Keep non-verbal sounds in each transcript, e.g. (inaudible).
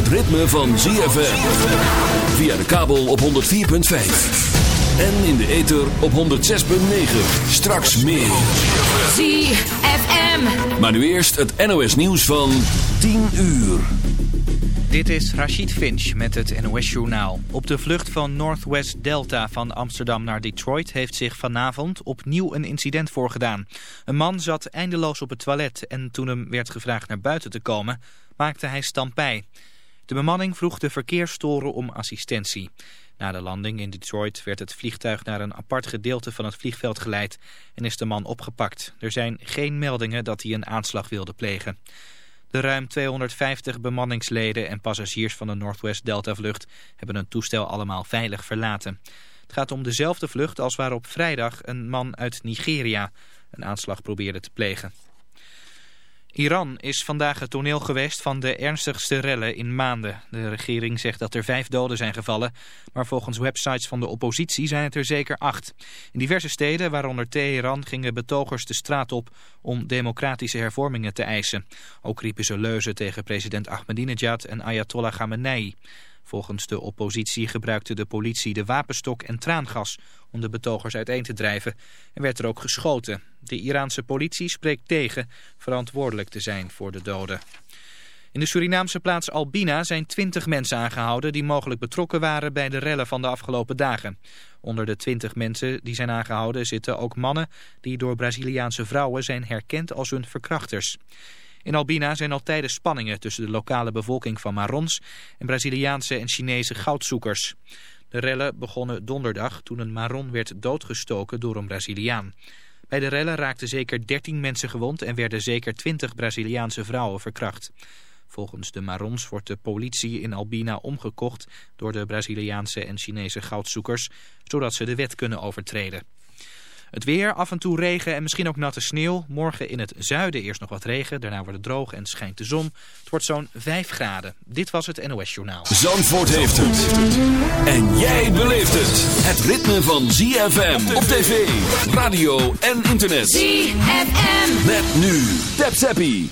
Het ritme van ZFM. Via de kabel op 104.5. En in de ether op 106.9. Straks meer. ZFM. Maar nu eerst het NOS nieuws van 10 uur. Dit is Rachid Finch met het NOS-journaal. Op de vlucht van Northwest Delta van Amsterdam naar Detroit... heeft zich vanavond opnieuw een incident voorgedaan. Een man zat eindeloos op het toilet... en toen hem werd gevraagd naar buiten te komen... maakte hij stampij. De bemanning vroeg de verkeerstoren om assistentie. Na de landing in Detroit werd het vliegtuig naar een apart gedeelte van het vliegveld geleid... en is de man opgepakt. Er zijn geen meldingen dat hij een aanslag wilde plegen. De ruim 250 bemanningsleden en passagiers van de Northwest Delta vlucht hebben een toestel allemaal veilig verlaten. Het gaat om dezelfde vlucht als waarop vrijdag een man uit Nigeria een aanslag probeerde te plegen. Iran is vandaag het toneel geweest van de ernstigste rellen in maanden. De regering zegt dat er vijf doden zijn gevallen, maar volgens websites van de oppositie zijn het er zeker acht. In diverse steden, waaronder Teheran, gingen betogers de straat op om democratische hervormingen te eisen. Ook riepen ze leuzen tegen president Ahmadinejad en Ayatollah Khamenei. Volgens de oppositie gebruikte de politie de wapenstok en traangas om de betogers uiteen te drijven en werd er ook geschoten. De Iraanse politie spreekt tegen verantwoordelijk te zijn voor de doden. In de Surinaamse plaats Albina zijn twintig mensen aangehouden die mogelijk betrokken waren bij de rellen van de afgelopen dagen. Onder de twintig mensen die zijn aangehouden zitten ook mannen die door Braziliaanse vrouwen zijn herkend als hun verkrachters. In Albina zijn al tijden spanningen tussen de lokale bevolking van Marons en Braziliaanse en Chinese goudzoekers. De rellen begonnen donderdag toen een Maron werd doodgestoken door een Braziliaan. Bij de rellen raakten zeker 13 mensen gewond en werden zeker 20 Braziliaanse vrouwen verkracht. Volgens de Marons wordt de politie in Albina omgekocht door de Braziliaanse en Chinese goudzoekers, zodat ze de wet kunnen overtreden. Het weer, af en toe regen en misschien ook natte sneeuw. Morgen in het zuiden eerst nog wat regen, daarna wordt het droog en schijnt de zon. Het wordt zo'n 5 graden. Dit was het NOS Journaal. Zandvoort heeft het. En jij beleeft het. Het ritme van ZFM op tv, radio en internet. ZFM. Met nu. Tap Zappie.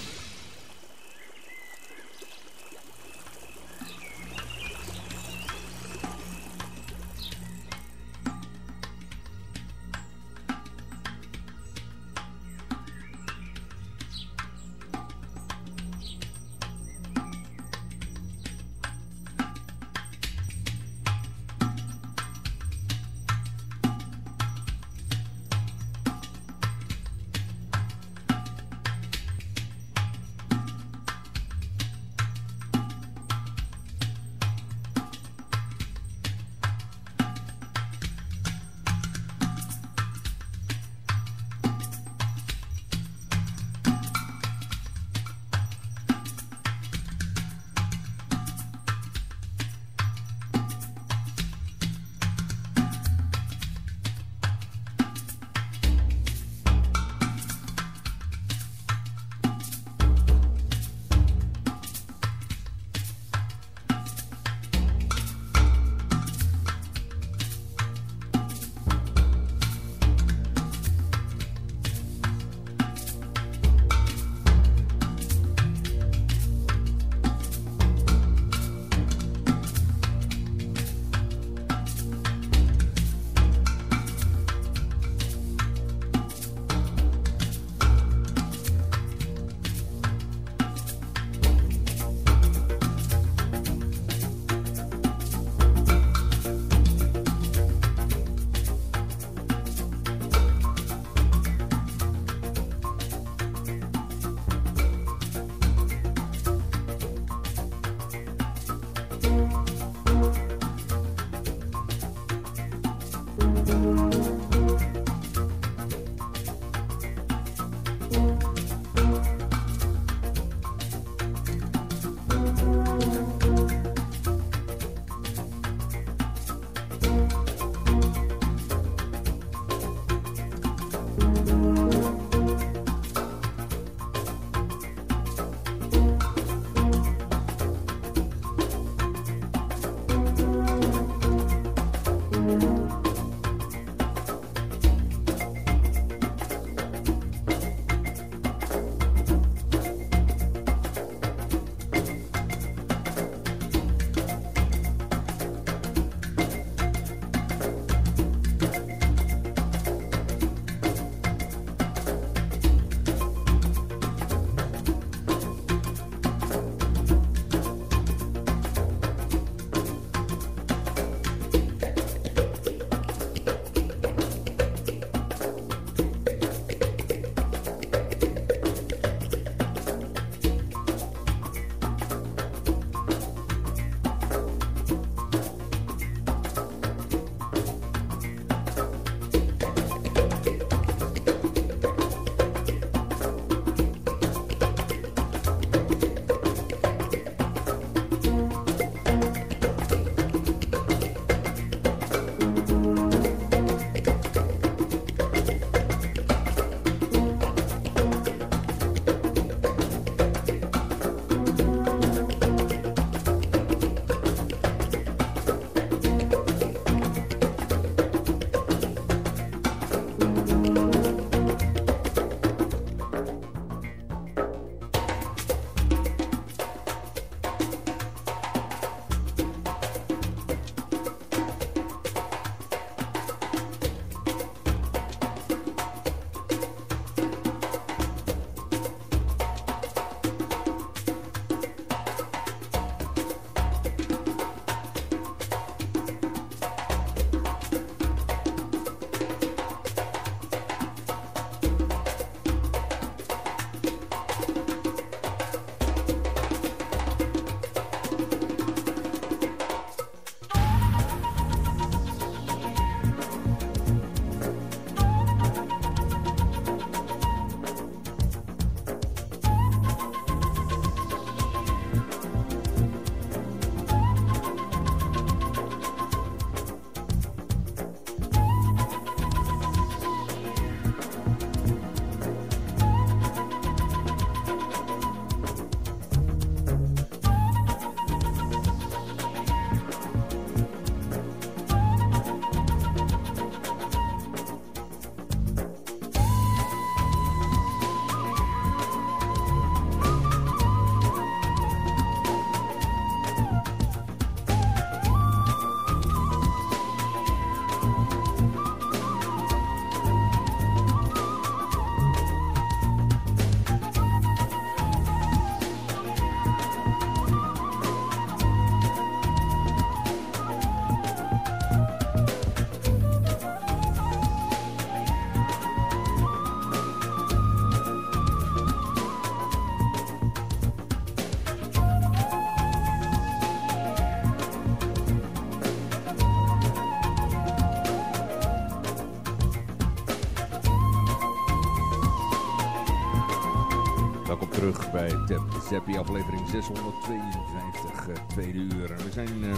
Bij Tap Zappi aflevering 652, uh, tweede uur. We zijn uh,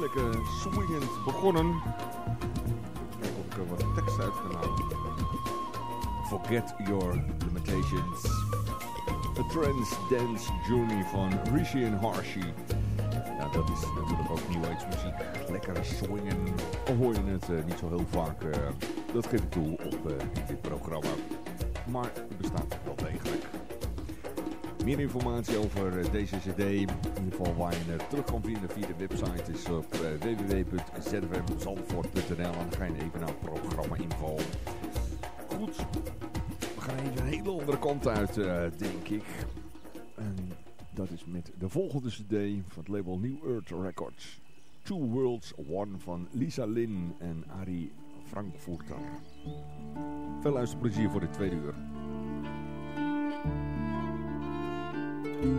lekker swingend begonnen. Kijk of ik er wat tekst uit. Forget Your Limitations. A Trance Dance Journey van Rishi en Harshi. Ja, dat is natuurlijk ook Age muziek. Lekker swingen. Al hoor je het uh, niet zo heel vaak. Uh, dat geef ik toe op dit programma. Maar het bestaat wel degelijk. Meer informatie over deze cd, in ieder geval waar je terug kan vinden via de website, is op www.zfmzandvoort.nl en dan ga je even naar programma info. Goed, we gaan even een hele andere kant uit, denk ik. En dat is met de volgende cd van het label New Earth Records. Two Worlds One van Lisa Lynn en Ari Frankfurter. Veel luisterplezier voor de tweede uur. Thank you.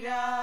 Yeah.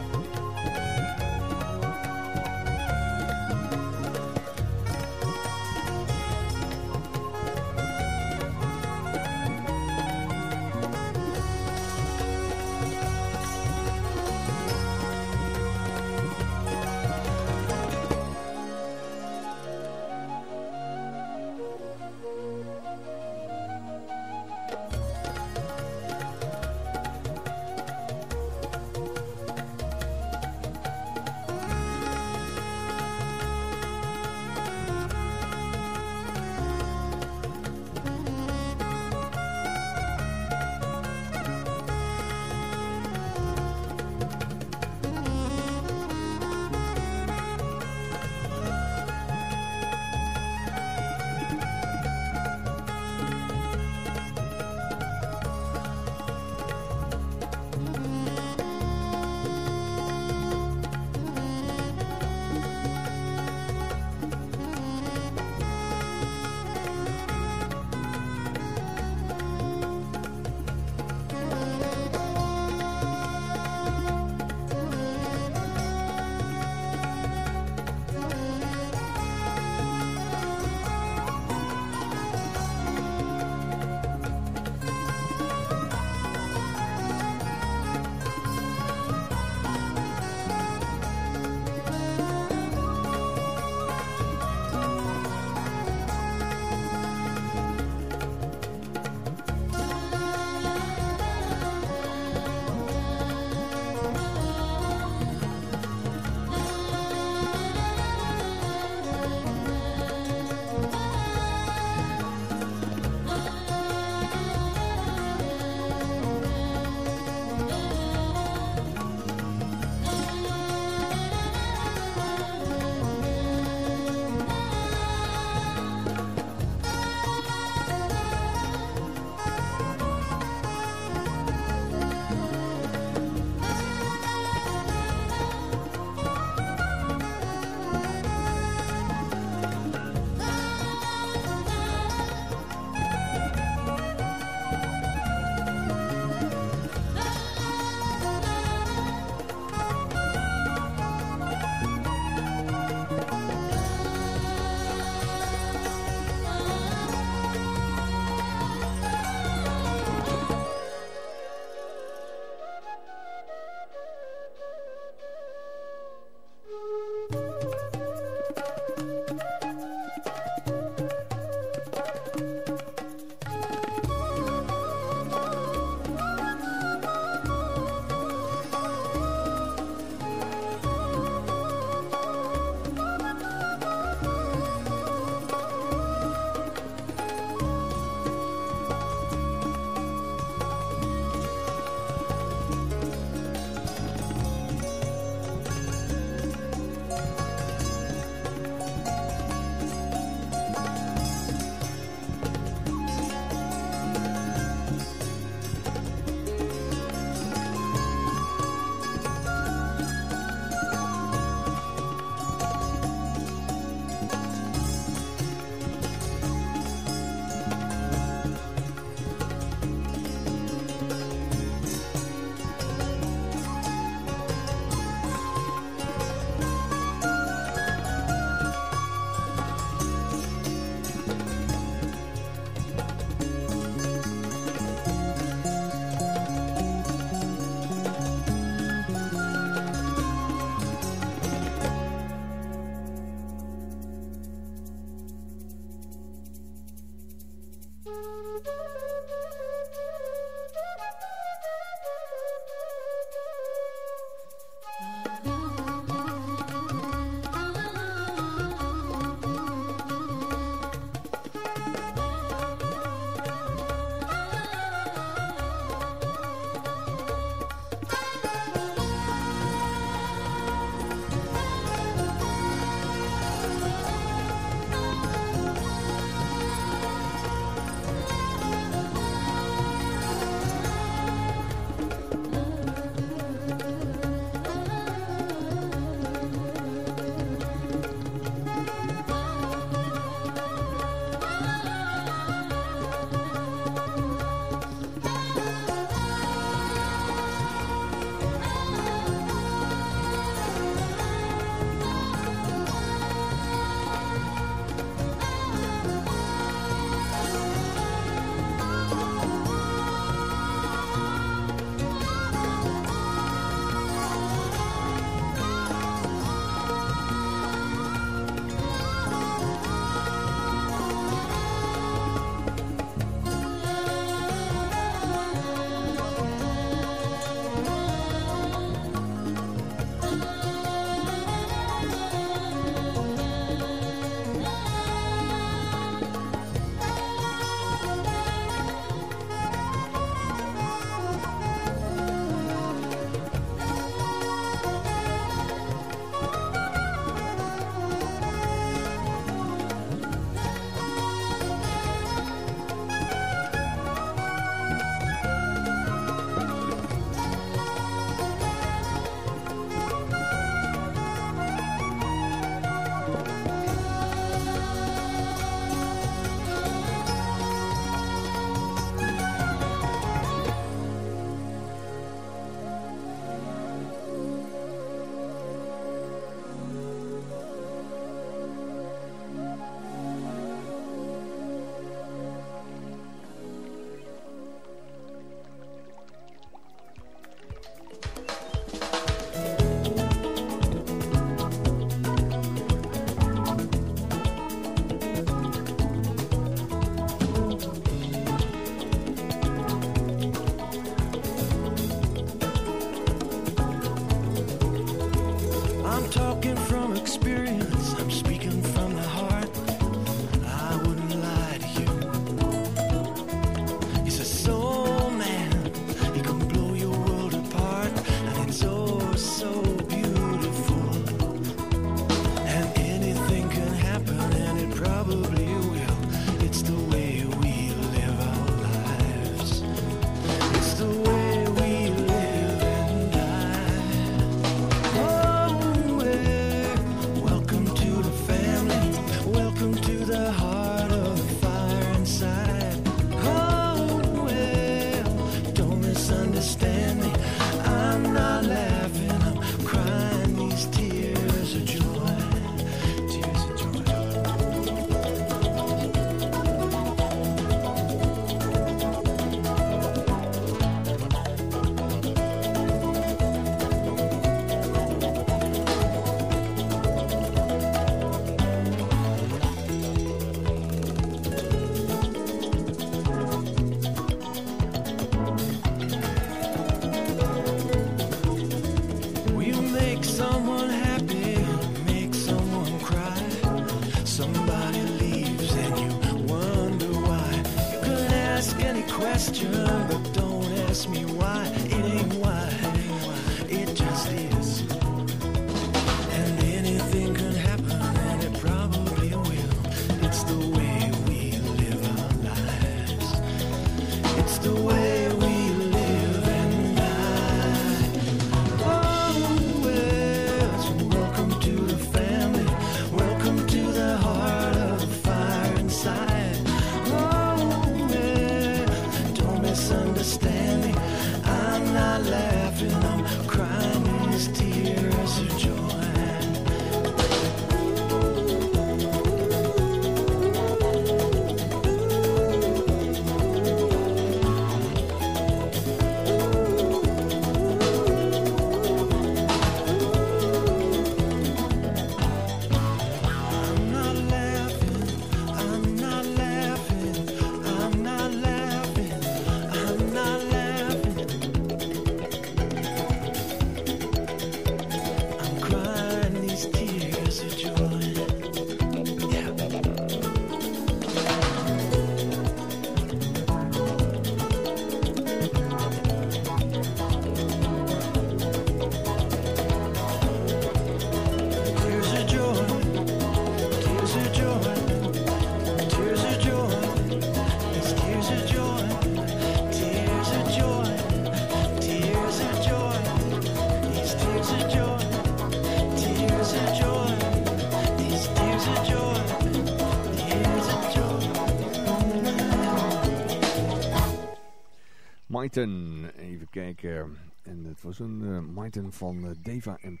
Even kijken. En het was een uh, van uh, Deva en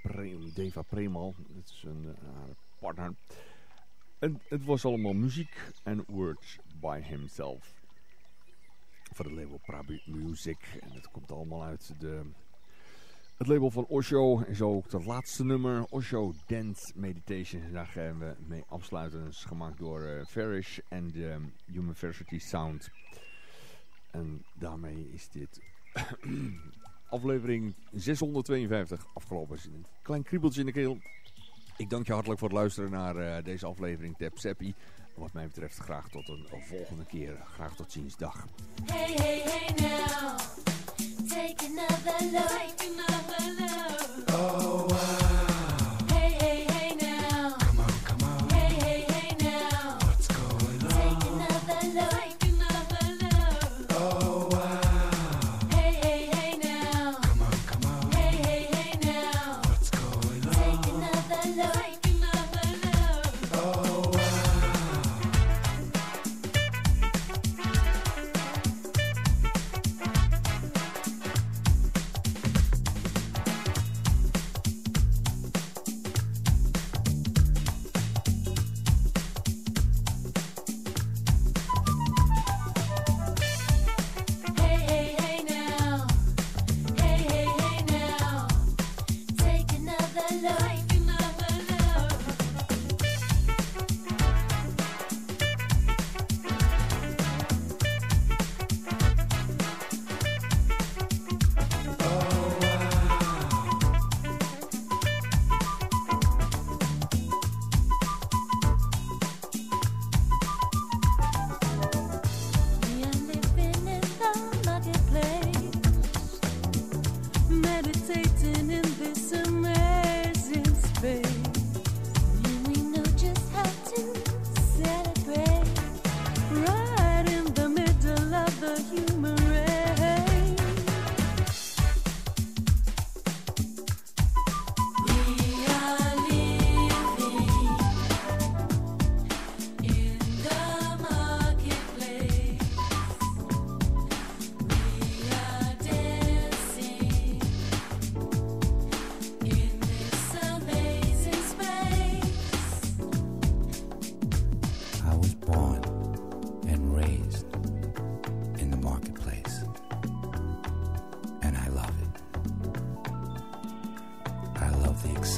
Deva Premal. Dat is een uh, partner. En het was allemaal muziek en words by himself. Voor het label Prabu Music. En het komt allemaal uit de, het label van Osho. En zo ook het laatste nummer. Osho Dance Meditation. Daar gaan we mee afsluiten. Dat is gemaakt door Farish en University Sound. En daarmee is dit (clears throat) aflevering 652 afgelopen. Een klein kriebeltje in de keel. Ik dank je hartelijk voor het luisteren naar uh, deze aflevering Tap Seppi. Wat mij betreft graag tot een, een volgende keer. Graag tot ziens. Dag. Hey, hey, hey now. Take another look. Take another look. Oh, wow.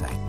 website.